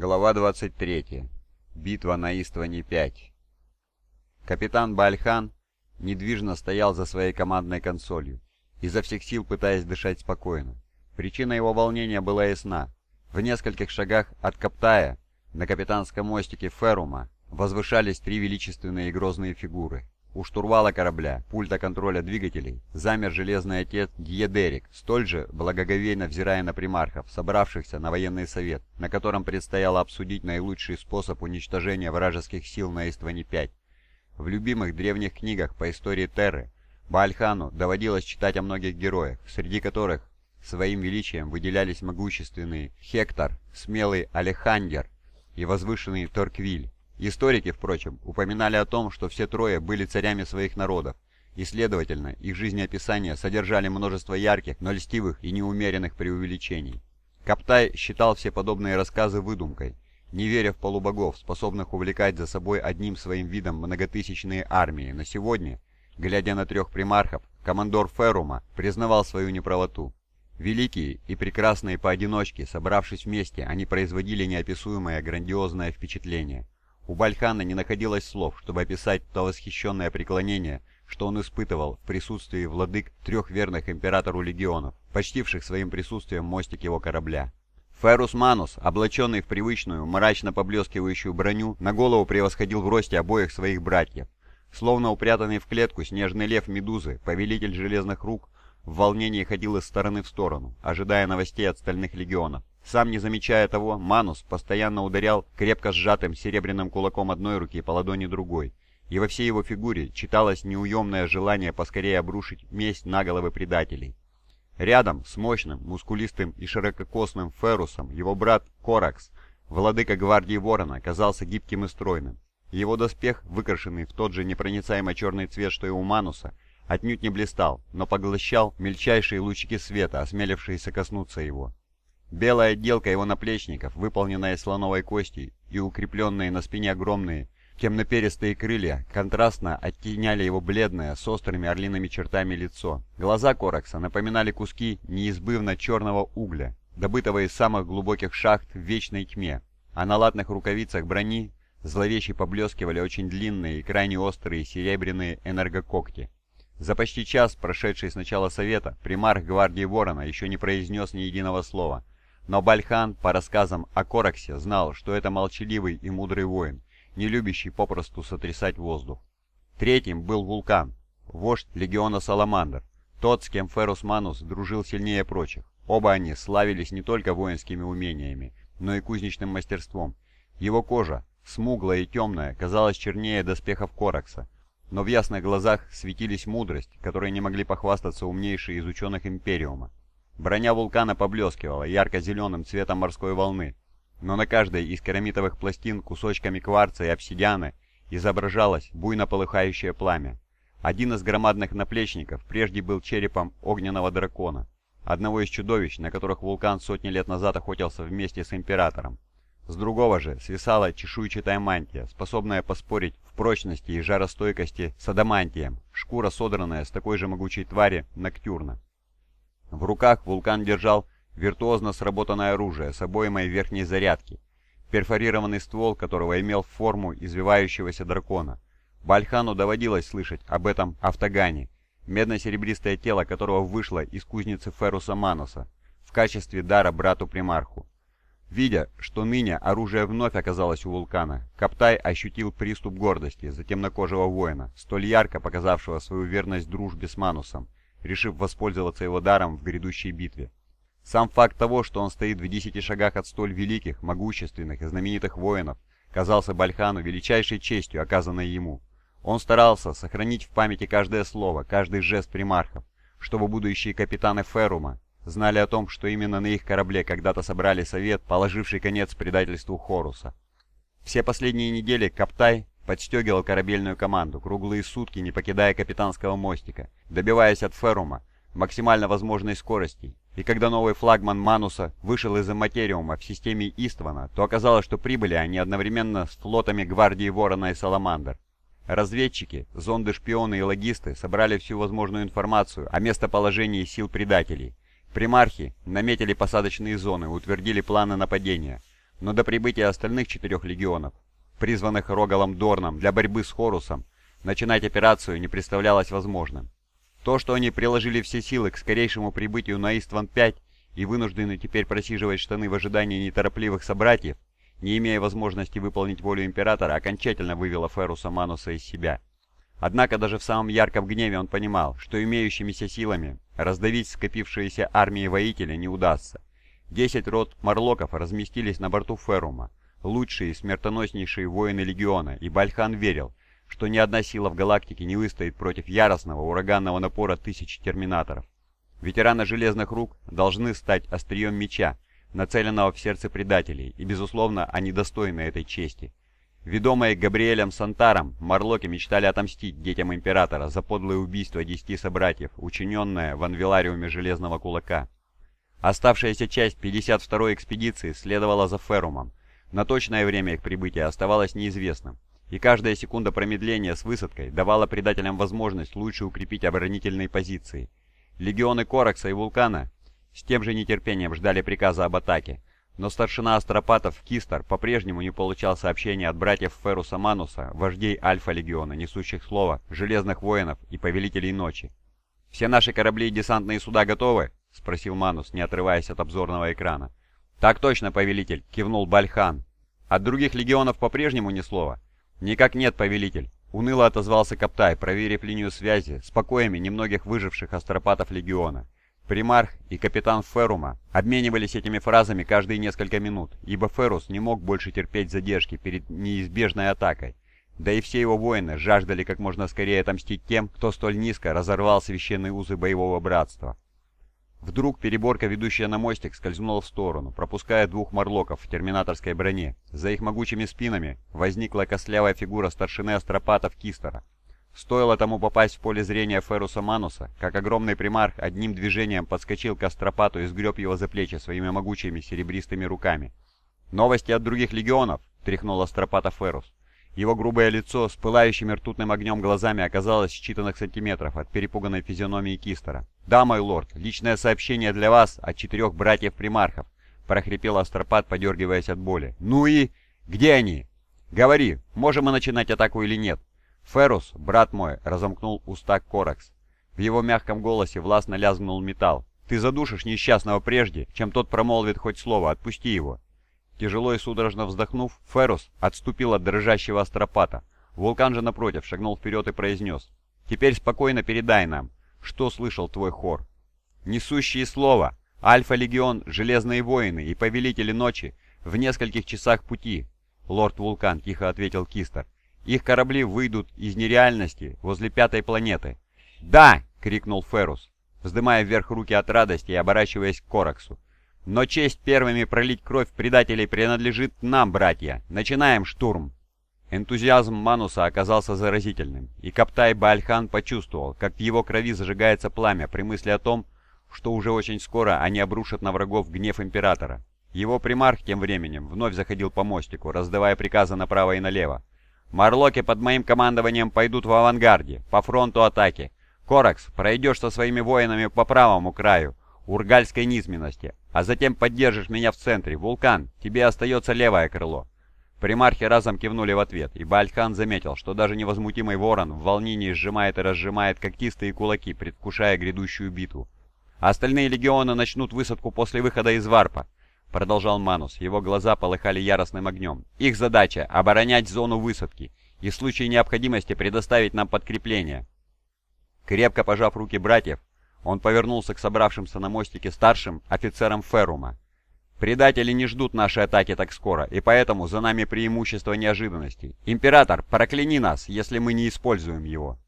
Глава 23. Битва на Истване-5. Капитан Бальхан недвижно стоял за своей командной консолью, изо всех сил пытаясь дышать спокойно. Причина его волнения была ясна. В нескольких шагах от Каптая, на капитанском мостике Ферума, возвышались три величественные и грозные фигуры. У штурвала корабля, пульта контроля двигателей, замер железный отец Дьедерик, столь же благоговейно взирая на примархов, собравшихся на военный совет, на котором предстояло обсудить наилучший способ уничтожения вражеских сил на Истване-5. В любимых древних книгах по истории Терры Баальхану доводилось читать о многих героях, среди которых своим величием выделялись могущественные Хектор, смелый Алехандер и возвышенный Торквиль. Историки, впрочем, упоминали о том, что все трое были царями своих народов, и, следовательно, их жизнеописания содержали множество ярких, но льстивых и неумеренных преувеличений. Каптай считал все подобные рассказы выдумкой, не веря в полубогов, способных увлекать за собой одним своим видом многотысячные армии, но сегодня, глядя на трех примархов, командор Ферума признавал свою неправоту. Великие и прекрасные поодиночке, собравшись вместе, они производили неописуемое грандиозное впечатление – у Бальхана не находилось слов, чтобы описать то восхищенное преклонение, что он испытывал в присутствии владык трех верных императору легионов, почтивших своим присутствием мостик его корабля. Ферус Манус, облаченный в привычную, мрачно поблескивающую броню, на голову превосходил в росте обоих своих братьев. Словно упрятанный в клетку снежный лев Медузы, повелитель железных рук, в волнении ходил из стороны в сторону, ожидая новостей от стальных легионов. Сам не замечая того, Манус постоянно ударял крепко сжатым серебряным кулаком одной руки по ладони другой, и во всей его фигуре читалось неуемное желание поскорее обрушить месть на головы предателей. Рядом с мощным, мускулистым и ширококосным Ферусом его брат Коракс, владыка гвардии Ворона, казался гибким и стройным. Его доспех, выкрашенный в тот же непроницаемо черный цвет, что и у Мануса, отнюдь не блистал, но поглощал мельчайшие лучики света, осмелившиеся коснуться его. Белая отделка его наплечников, выполненная из слоновой кости и укрепленные на спине огромные темноперистые крылья, контрастно оттеняли его бледное, с острыми орлиными чертами лицо. Глаза Коракса напоминали куски неизбывно черного угля, добытого из самых глубоких шахт в вечной тьме, а на латных рукавицах брони зловеще поблескивали очень длинные и крайне острые серебряные энергокогти. За почти час, прошедший с начала совета, примарх гвардии Ворона еще не произнес ни единого слова – но Бальхан, по рассказам о Кораксе, знал, что это молчаливый и мудрый воин, не любящий попросту сотрясать воздух. Третьим был Вулкан, вождь легиона Саламандр, тот, с кем Ферус Манус дружил сильнее прочих. Оба они славились не только воинскими умениями, но и кузнечным мастерством. Его кожа, смуглая и темная, казалась чернее доспехов Коракса, но в ясных глазах светились мудрость, которой не могли похвастаться умнейшие из ученых Империума. Броня вулкана поблескивала ярко-зеленым цветом морской волны, но на каждой из керамитовых пластин кусочками кварца и обсидиана изображалось буйно полыхающее пламя. Один из громадных наплечников прежде был черепом огненного дракона, одного из чудовищ, на которых вулкан сотни лет назад охотился вместе с императором. С другого же свисала чешуйчатая мантия, способная поспорить в прочности и жаростойкости с адамантием, шкура содранная с такой же могучей твари Ноктюрна. В руках вулкан держал виртуозно сработанное оружие с обоймой верхней зарядки, перфорированный ствол которого имел форму извивающегося дракона. Бальхану доводилось слышать об этом автогане, медно-серебристое тело которого вышло из кузницы Феруса Маноса в качестве дара брату-примарху. Видя, что ныне оружие вновь оказалось у вулкана, Каптай ощутил приступ гордости за темнокожего воина, столь ярко показавшего свою верность дружбе с Манусом, решив воспользоваться его даром в грядущей битве. Сам факт того, что он стоит в десяти шагах от столь великих, могущественных и знаменитых воинов, казался Бальхану величайшей честью, оказанной ему. Он старался сохранить в памяти каждое слово, каждый жест примархов, чтобы будущие капитаны Ферума знали о том, что именно на их корабле когда-то собрали совет, положивший конец предательству Хоруса. Все последние недели Каптай подстегивал корабельную команду, круглые сутки не покидая капитанского мостика, добиваясь от Ферума максимально возможной скорости. И когда новый флагман Мануса вышел из Материума в системе Иствана, то оказалось, что прибыли они одновременно с флотами гвардии Ворона и Саламандр. Разведчики, зонды-шпионы и логисты собрали всю возможную информацию о местоположении сил предателей. Примархи наметили посадочные зоны, утвердили планы нападения. но до прибытия остальных четырех легионов, призванных Рогалом Дорном для борьбы с Хорусом, начинать операцию не представлялось возможным. То, что они приложили все силы к скорейшему прибытию на Истван-5 и вынуждены теперь просиживать штаны в ожидании неторопливых собратьев, не имея возможности выполнить волю Императора, окончательно вывело Феруса Мануса из себя. Однако даже в самом ярком гневе он понимал, что имеющимися силами раздавить скопившиеся армии воителя не удастся. Десять рот морлоков разместились на борту Ферума, лучшие и смертоноснейшие воины Легиона, и Бальхан верил, что ни одна сила в галактике не выстоит против яростного ураганного напора тысяч терминаторов. Ветераны Железных Рук должны стать острием меча, нацеленного в сердце предателей, и, безусловно, они достойны этой чести. Ведомые Габриэлем Сантаром, Марлоки мечтали отомстить детям Императора за подлое убийство десяти собратьев, учиненное в анвилариуме Железного Кулака. Оставшаяся часть 52-й экспедиции следовала за Ферумом, но точное время их прибытия оставалось неизвестным, и каждая секунда промедления с высадкой давала предателям возможность лучше укрепить оборонительные позиции. Легионы Коракса и Вулкана с тем же нетерпением ждали приказа об атаке, но старшина Астропатов Кистер по-прежнему не получал сообщения от братьев Феруса Мануса, вождей Альфа-легиона, несущих слово, Железных воинов и Повелителей Ночи. «Все наши корабли и десантные суда готовы?» — спросил Манус, не отрываясь от обзорного экрана. «Так точно, Повелитель!» — кивнул Бальхан. «От других легионов по-прежнему ни слова?» «Никак нет, Повелитель!» — уныло отозвался Каптай, проверив линию связи с покоями немногих выживших астропатов легиона. Примарх и капитан Ферума обменивались этими фразами каждые несколько минут, ибо Ферус не мог больше терпеть задержки перед неизбежной атакой. Да и все его воины жаждали как можно скорее отомстить тем, кто столь низко разорвал священные узы боевого братства. Вдруг переборка, ведущая на мостик, скользнула в сторону, пропуская двух морлоков в терминаторской броне. За их могучими спинами возникла костлявая фигура старшины астропатов Кистера. Стоило тому попасть в поле зрения Феруса Мануса, как огромный примарх одним движением подскочил к Астропату и сгреб его за плечи своими могучими серебристыми руками. «Новости от других легионов!» — тряхнул Астропата Ферус. Его грубое лицо с пылающими ртутным огнем глазами оказалось в считанных сантиметров от перепуганной физиономии Кистера. «Да, мой лорд, личное сообщение для вас от четырех братьев-примархов», — прохрипел Астропат, подергиваясь от боли. «Ну и... где они?» «Говори, можем мы начинать атаку или нет?» «Ферус, брат мой!» — разомкнул уста Коракс. В его мягком голосе властно лязгнул металл. «Ты задушишь несчастного прежде, чем тот промолвит хоть слово. Отпусти его!» Тяжело и судорожно вздохнув, Ферус отступил от дрожащего астропата. Вулкан же, напротив, шагнул вперед и произнес. «Теперь спокойно передай нам, что слышал твой хор. Несущие слова, Альфа-легион, Железные воины и Повелители Ночи в нескольких часах пути», — лорд Вулкан тихо ответил Кистер. Их корабли выйдут из нереальности возле пятой планеты. «Да!» — крикнул Ферус, вздымая вверх руки от радости и оборачиваясь к Кораксу. «Но честь первыми пролить кровь предателей принадлежит нам, братья. Начинаем штурм!» Энтузиазм Мануса оказался заразительным, и Каптай Баальхан почувствовал, как в его крови зажигается пламя при мысли о том, что уже очень скоро они обрушат на врагов гнев Императора. Его примарх тем временем вновь заходил по мостику, раздавая приказы направо и налево. Марлоки под моим командованием пойдут в авангарде, по фронту атаки. Коракс, пройдешь со своими воинами по правому краю, ургальской низменности, а затем поддержишь меня в центре. Вулкан, тебе остается левое крыло». Примархи разом кивнули в ответ, и Бальхан заметил, что даже невозмутимый ворон в волнении сжимает и разжимает когтистые кулаки, предвкушая грядущую битву. Остальные легионы начнут высадку после выхода из варпа. — продолжал Манус. Его глаза полыхали яростным огнем. «Их задача — оборонять зону высадки и в случае необходимости предоставить нам подкрепление». Крепко пожав руки братьев, он повернулся к собравшимся на мостике старшим офицерам Ферума. «Предатели не ждут нашей атаки так скоро, и поэтому за нами преимущество неожиданностей. Император, прокляни нас, если мы не используем его».